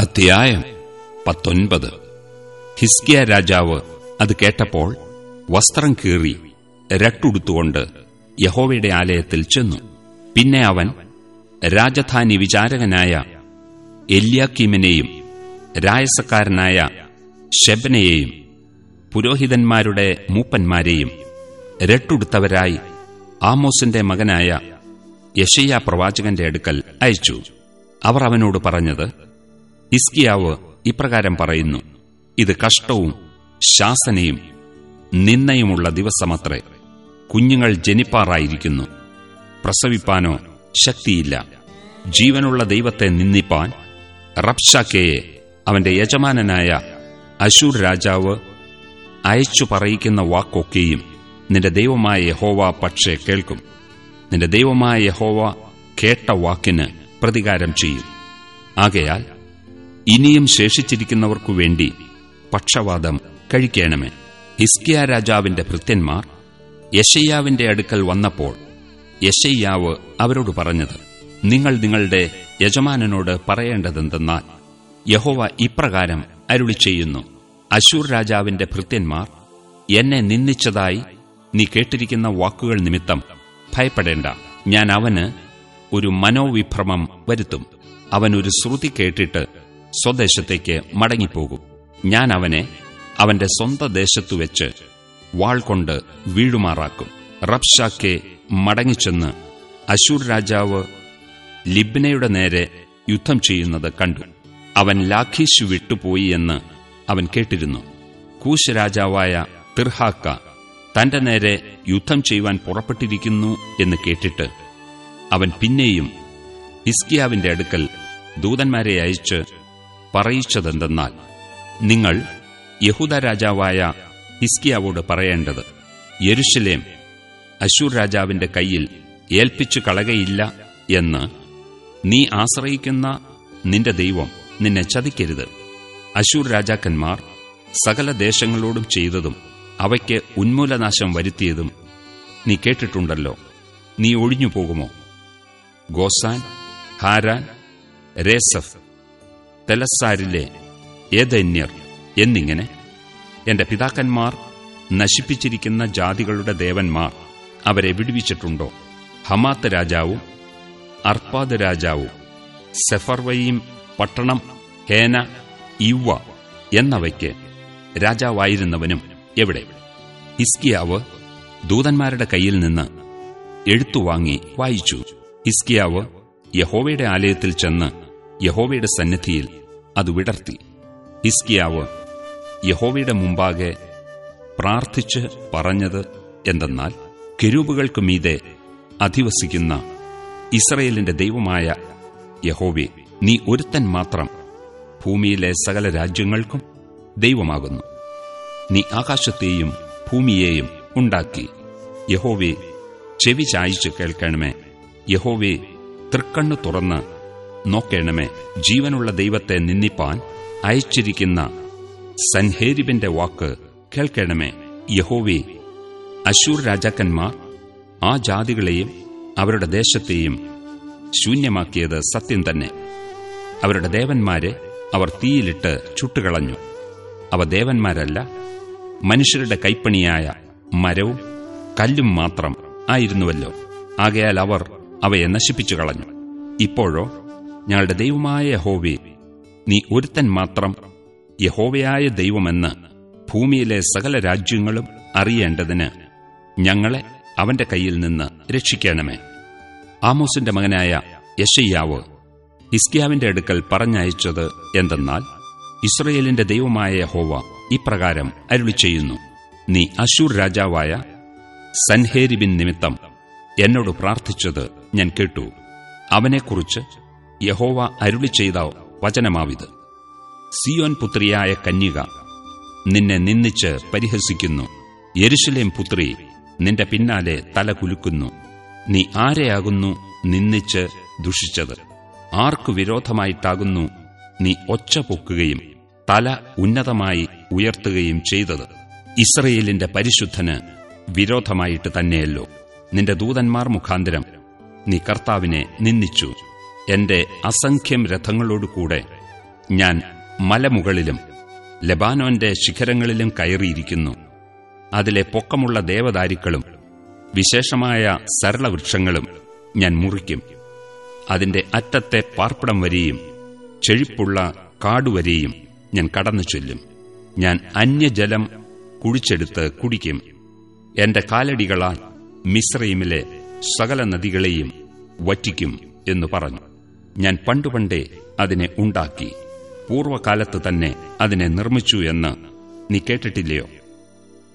അധ്യായം പത്തൊൻപത്. ഹിസ്കിയ രാജാവ് അത് കേട്ടപ്പോൾ വസ്ത്രം കീറി രട്ടുടുത്തുകൊണ്ട് യഹോവയുടെ ആലയത്തിൽ ചെന്നു. പിന്നെ അവൻ രാജധാനി വിചാരകനായ എല്യാക്കീമിനെയും രായസക്കാരനായ ഷെബനെയെയും പുരോഹിതന്മാരുടെ മൂപ്പന്മാരെയും രട്ടുടുത്തവരായി ആമോസിന്റെ മകനായ യഷയ്യ പ്രവാചകന്റെ അടുക്കൽ അയച്ചു. അവർ അവനോട് പറഞ്ഞത് ഇസ്കിയാവ് ഇപ്രകാരം പറയുന്നു ഇത് കഷ്ടവും ശാസനയും നിന്നയുമുള്ള ദിവസമത്രേ. കുഞ്ഞുങ്ങൾ ജനിപ്പാറായിരിക്കുന്നു. പ്രസവിപ്പാനോ ശക്തിയില്ല. ജീവനുള്ള ദൈവത്തെ നിന്ദിപ്പാൻ റബ്ഷാക്കയെ അവന്റെ യജമാനനായ അശൂർ രാജാവ് അയച്ചു പറയിക്കുന്ന വാക്കൊക്കെയും നിന്റെ ദൈവമായ യഹോവ പക്ഷേ കേൾക്കും. നിന്റെ ദൈവമായ യഹോവ കേട്ട വാക്കിന് പ്രതികാരം ചെയ്യും. ആകയാൽ ഇനിയും ശേഷിച്ചിരിക്കുന്നവർക്കു വേണ്ടി പക്ഷവാദം കഴിക്കണമേ. ഹിസ്കിയ രാജാവിന്റെ ഭൃത്യന്മാർ യശയ്യാവിന്റെ അടുക്കൽ വന്നപ്പോൾ യശയ്യാവ് അവരോട് പറഞ്ഞത് നിങ്ങൾ നിങ്ങളുടെ യജമാനനോട് പറയേണ്ടതെന്തെന്നാൽ യഹോവ ഇപ്രകാരം അരുളി ചെയ്യുന്നു അശൂർ രാജാവിന്റെ ഭൃത്യന്മാർ എന്നെ നിന്ദിച്ചതായി നീ കേട്ടിരിക്കുന്ന വാക്കുകൾ നിമിത്തം ഭയപ്പെടേണ്ട. ഞാൻ അവന് ഒരു മനോവിഭ്രമം വരുത്തും. അവനൊരു ശ്രുതി കേട്ടിട്ട് സ്വദേശത്തേക്ക് മടങ്ങിപ്പോകും. ഞാൻ അവനെ അവന്റെ സ്വന്ത ദേശത്തു വെച്ച് വാൾ കൊണ്ട് വീഴുമാറാക്കും. റബ്ഷാക്കെ മടങ്ങിച്ചെന്ന് അശൂർ രാജാവ് ലിബ്നയുടെ നേരെ യുദ്ധം ചെയ്യുന്നത് കണ്ടു. അവൻ ലാഖീഷ് വിട്ടുപോയി എന്ന് അവൻ കേട്ടിരുന്നു. കൂശ് രാജാവായ തിർഹാക്ക തന്റെ നേരെ യുദ്ധം ചെയ്യുവാൻ പുറപ്പെട്ടിരിക്കുന്നു എന്ന് കേട്ടിട്ട് അവൻ പിന്നെയും ഹിസ്കിയാവിന്റെ അടുക്കൽ ദൂതന്മാരെ അയച്ച് പറയിച്ചതെന്തെന്നാൽ നിങ്ങൾ യഹൂദ രാജാവായ ഹിസ്കിയാവോട് പറയേണ്ടത് യെരുഷലേം അശൂർ രാജാവിന്റെ കയ്യിൽ ഏൽപ്പിച്ചു കളകയില്ല എന്ന് നീ ആശ്രയിക്കുന്ന നിന്റെ ദൈവം നിന്നെ ചതിക്കരുത്. അശൂർ രാജാക്കന്മാർ സകല ദേശങ്ങളോടും ചെയ്തതും അവയ്ക്ക് ഉന്മൂലനാശം വരുത്തിയതും നീ കേട്ടിട്ടുണ്ടല്ലോ. നീ ഒഴിഞ്ഞു പോകുമോ ഗോസാൻ ഹാരാൻ രേസഫ് തെലസാരിലെ ഏതന്യർ എന്നിങ്ങനെ എന്റെ പിതാക്കന്മാർ നശിപ്പിച്ചിരിക്കുന്ന ജാതികളുടെ ദേവന്മാർ അവരെ വിടുവിച്ചിട്ടുണ്ടോ? ഹമാത്ത് രാജാവും അർപ്പാദ് രാജാവും സെഫർവയും പട്ടണം ഹേന ഇവ എന്നവയ്ക്ക് രാജാവായിരുന്നവനും എവിടെ? ഹിസ്കിയാവ് ദൂതന്മാരുടെ കയ്യിൽ നിന്ന് എഴുത്തുവാങ്ങി വായിച്ചു. ഹിസ്കിയാവ് യഹോവയുടെ ആലയത്തിൽ ചെന്ന് യഹോവയുടെ സന്നിധിയിൽ അത് വിടർത്തി. ഹിസ്കിയാവ് യഹോവയുടെ മുമ്പാകെ പ്രാർത്ഥിച്ച് പറഞ്ഞത് എന്തെന്നാൽ കിരൂപുകൾക്ക് മീതെ അധിവസിക്കുന്ന ഇസ്രയേലിന്റെ ദൈവമായ യഹോവെ നീ ഒരുത്തൻ മാത്രം ഭൂമിയിലെ സകല രാജ്യങ്ങൾക്കും ദൈവമാകുന്നു. നീ ആകാശത്തെയും ഭൂമിയെയും ഉണ്ടാക്കി. യഹോവെ ചെവി ചായച്ച് കേൾക്കണമേ. യഹോവെ തൃക്കണ്ണു തുറന്ന് നോക്കേണമേ ജീവനുള്ള ദൈവത്തെ നിന്ദിപ്പാൻ അയച്ചിരിക്കുന്ന സൻഹേരിബിന്റെ വാക്ക് കേൾക്കണമേ യഹോവി അശൂർ രാജാക്കന്മാർ ആ ജാതികളെയും അവരുടെ ദേശത്തെയും ശൂന്യമാക്കിയത് സത്യം തന്നെ. അവരുടെ ദേവന്മാരെ അവർ തീയിലിട്ട് ചുട്ടുകളഞ്ഞു. അവ ദേവന്മാരല്ല മനുഷ്യരുടെ കൈപ്പണിയായ മരവും കല്ലും മാത്രം ആയിരുന്നുവല്ലോ. ആകയാൽ അവർ അവയെ നശിപ്പിച്ചു കളഞ്ഞു ഇപ്പോഴോ ഞങ്ങളുടെ ദൈവമായ യഹോവേ നീ ഒരുത്തൻ മാത്രം യഹോവയായ ദൈവമെന്ന് ഭൂമിയിലെ സകല രാജ്യങ്ങളും അറിയേണ്ടതിന് ഞങ്ങളെ അവന്റെ കയ്യിൽ നിന്ന് രക്ഷിക്കണമേ. ആമോസിന്റെ മകനായ യശയ്യാവ് ഹിസ്കിയാവിന്റെ അടുക്കൽ പറഞ്ഞയച്ചത് എന്തെന്നാൽ ഇസ്രയേലിന്റെ ദൈവമായ യഹോവ ഇപ്രകാരം അരുളി ചെയ്യുന്നു നീ അശൂർ രാജാവായ സൻഹേരിബിൻ നിമിത്തം എന്നോട് പ്രാർത്ഥിച്ചത് ഞാൻ കേട്ടു. അവനെക്കുറിച്ച് യഹോവ അരുളി ചെയ്ത വചനമാവിത്. സിയോൻ പുത്രിയായ കന്യക നിന്നെ നിന്ദിച്ച് പരിഹസിക്കുന്നു. യരുഷലേം പുത്രി നിന്റെ പിന്നാലെ തല കുലുക്കുന്നു. നീ ആരെയാകുന്നു നിന്ദിച്ച് ദുഷിച്ചത്? ആർക്കു വിരോധമായിട്ടാകുന്നു നീ ഒച്ച പൊക്കുകയും തല ഉന്നതമായി ഉയർത്തുകയും ചെയ്തത്? ഇസ്രയേലിന്റെ പരിശുദ്ധന് വിരോധമായിട്ട് തന്നെയല്ലോ. നിന്റെ ദൂതന്മാർ മുഖാന്തരം നീ കർത്താവിനെ നിന്ദിച്ചു. എന്റെ അസംഖ്യം രഥങ്ങളോടുകൂടെ ഞാൻ മലമുകളിലും ലബാനോന്റെ ശിഖരങ്ങളിലും കയറിയിരിക്കുന്നു. അതിലെ പൊക്കമുള്ള ദേവദാരുക്കളും വിശേഷമായ സരളവൃക്ഷങ്ങളും ഞാൻ മുറിക്കും. അതിന്റെ അറ്റത്തെ പാർപ്പിടം വരെയും ചെഴിപ്പുള്ള കാടുവരെയും ഞാൻ കടന്നു ചൊല്ലും. ഞാൻ അന്യജലം കുഴിച്ചെടുത്ത് കുടിക്കും. എന്റെ കാലടികളാൽ മിശ്രയിമിലെ സകല നദികളെയും വറ്റിക്കും എന്നു പറഞ്ഞു. ഞാൻ പണ്ടുപണ്ടേ അതിനെ ഉണ്ടാക്കി. പൂർവകാലത്ത് തന്നെ അതിനെ നിർമ്മിച്ചു എന്ന് നീ കേട്ടിട്ടില്ലയോ?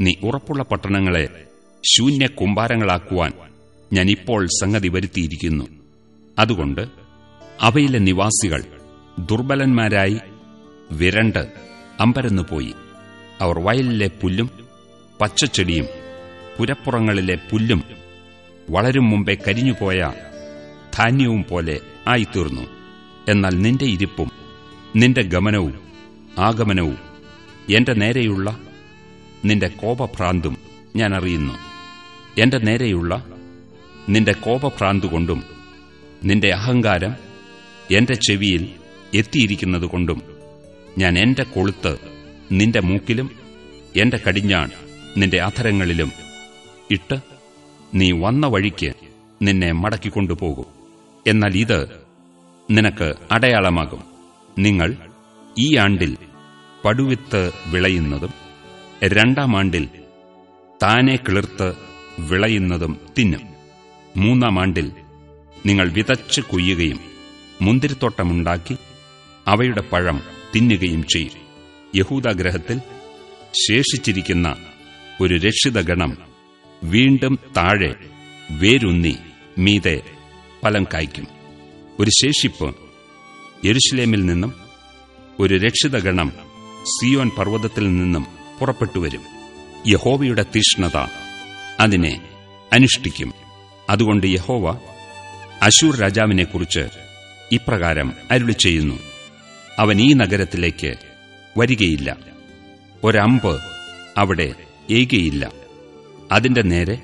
നീ ഉറപ്പുള്ള പട്ടണങ്ങളെ ശൂന്യ കുമ്പാരങ്ങളാക്കുവാൻ ഞാൻ ഇപ്പോൾ സംഗതി വരുത്തിയിരിക്കുന്നു. അതുകൊണ്ട് അവയിലെ നിവാസികൾ ദുർബലന്മാരായി വിരണ്ട് അമ്പരന്നുപോയി. അവർ വയലിലെ പുല്ലും പച്ചച്ചെടിയും പുരപ്പുറങ്ങളിലെ പുല്ലും വളരും മുമ്പേ കരിഞ്ഞുപോയ ധാന്യവും പോലെ ആയിത്തീർന്നു. എന്നാൽ നിന്റെ ഇരിപ്പും നിന്റെ ഗമനവും ആഗമനവും എന്റെ നേരെയുള്ള നിന്റെ കോപഭ്രാന്തും ഞാൻ അറിയുന്നു. എന്റെ നേരെയുള്ള നിന്റെ കോപഭ്രാന്തുകൊണ്ടും നിന്റെ അഹങ്കാരം എന്റെ ചെവിയിൽ എത്തിയിരിക്കുന്നതുകൊണ്ടും ഞാൻ എന്റെ കൊളുത്ത് നിന്റെ മൂക്കിലും എന്റെ കടിഞ്ഞാൺ നിന്റെ അധരങ്ങളിലും ഇട്ട് നീ വന്ന വഴിക്ക് നിന്നെ മടക്കിക്കൊണ്ടുപോകും. എന്നാൽ ഇത് നിനക്ക് അടയാളമാകും. നിങ്ങൾ ഈ ആണ്ടിൽ പടുവിത്ത് വിളയുന്നതും രണ്ടാം ആണ്ടിൽ താനെ കിളിർത്ത് വിളയുന്നതും തിന്നും. മൂന്നാം ആണ്ടിൽ നിങ്ങൾ വിതച്ച് കൊയ്യുകയും മുന്തിരിത്തോട്ടമുണ്ടാക്കി അവയുടെ പഴം തിന്നുകയും ചെയ്യും. യഹൂദാഗ്രഹത്തിൽ ശേഷിച്ചിരിക്കുന്ന ഒരു രക്ഷിതഗണം വീണ്ടും താഴെ വേരുന്നി മീതെ ഫലം കായ്ക്കും. ഒരു ശേഷിപ്പ് യെരുഷലേമിൽ നിന്നും ഒരു രക്ഷിതഗണം സിയോൻ പർവതത്തിൽ നിന്നും പുറപ്പെട്ടുവരും യഹോവയുടെ തീഷ്ണത അതിനെ അനുഷ്ഠിക്കും. അതുകൊണ്ട് യഹോവ അശൂർ രാജാവിനെക്കുറിച്ച് ഇപ്രകാരം അരുളി ചെയ്യുന്നു. അവൻ ഈ നഗരത്തിലേക്ക് വരികയില്ല. ഒരമ്പ് അവിടെ ഏകയില്ല. അതിന്റെ നേരെ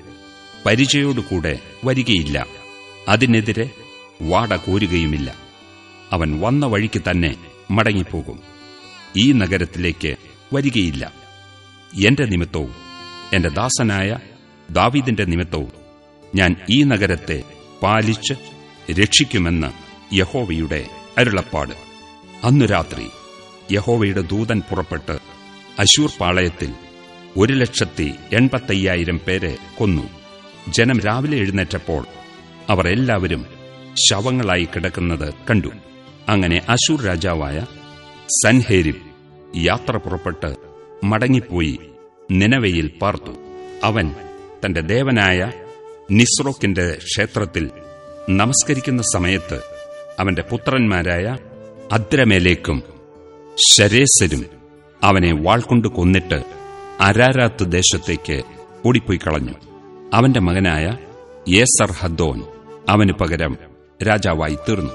പരിചയോടുകൂടെ വരികയില്ല. അതിനെതിരെ വാട കോരുകയുമില്ല. അവൻ വന്ന വഴിക്ക് തന്നെ മടങ്ങിപ്പോകും. ഈ നഗരത്തിലേക്ക് വരികയില്ല. എന്റെ നിമിത്തവും എന്റെ ദാസനായ ദാവീദിന്റെ നിമിത്തവും ഞാൻ ഈ നഗരത്തെ പാലിച്ച് രക്ഷിക്കുമെന്ന് യഹോവയുടെ അരുളപ്പാട്. അന്നു രാത്രി യഹോവയുടെ ദൂതൻ പുറപ്പെട്ട് അശൂർ പാളയത്തിൽ ഒരു ലക്ഷത്തി എൺപത്തയ്യായിരം പേരെ കൊന്നു. ജനം രാവിലെ എഴുന്നേറ്റപ്പോൾ അവർ എല്ലാവരും ശവങ്ങളായി കിടക്കുന്നത് കണ്ടു. അങ്ങനെ അശൂർ രാജാവായ സൻഹേരിബ് യാത്ര പുറപ്പെട്ട് മടങ്ങിപ്പോയി നിനവയിൽ പാർത്തു. അവൻ തന്റെ ദേവനായ നിസ്രോക്കിന്റെ ക്ഷേത്രത്തിൽ നമസ്കരിക്കുന്ന സമയത്ത് അവന്റെ പുത്രന്മാരായ അദ്രമേലേക്കും ശരേസരും അവനെ വാൾകൊണ്ട് കൊന്നിട്ട് അരാരാത്ത് ദേശത്തേക്ക് ഓടിപ്പോയി കളഞ്ഞു. അവന്റെ മകനായ യേസർ ഹദ്ദോൻ അവന് പകരം രാജാവായി തീർന്നു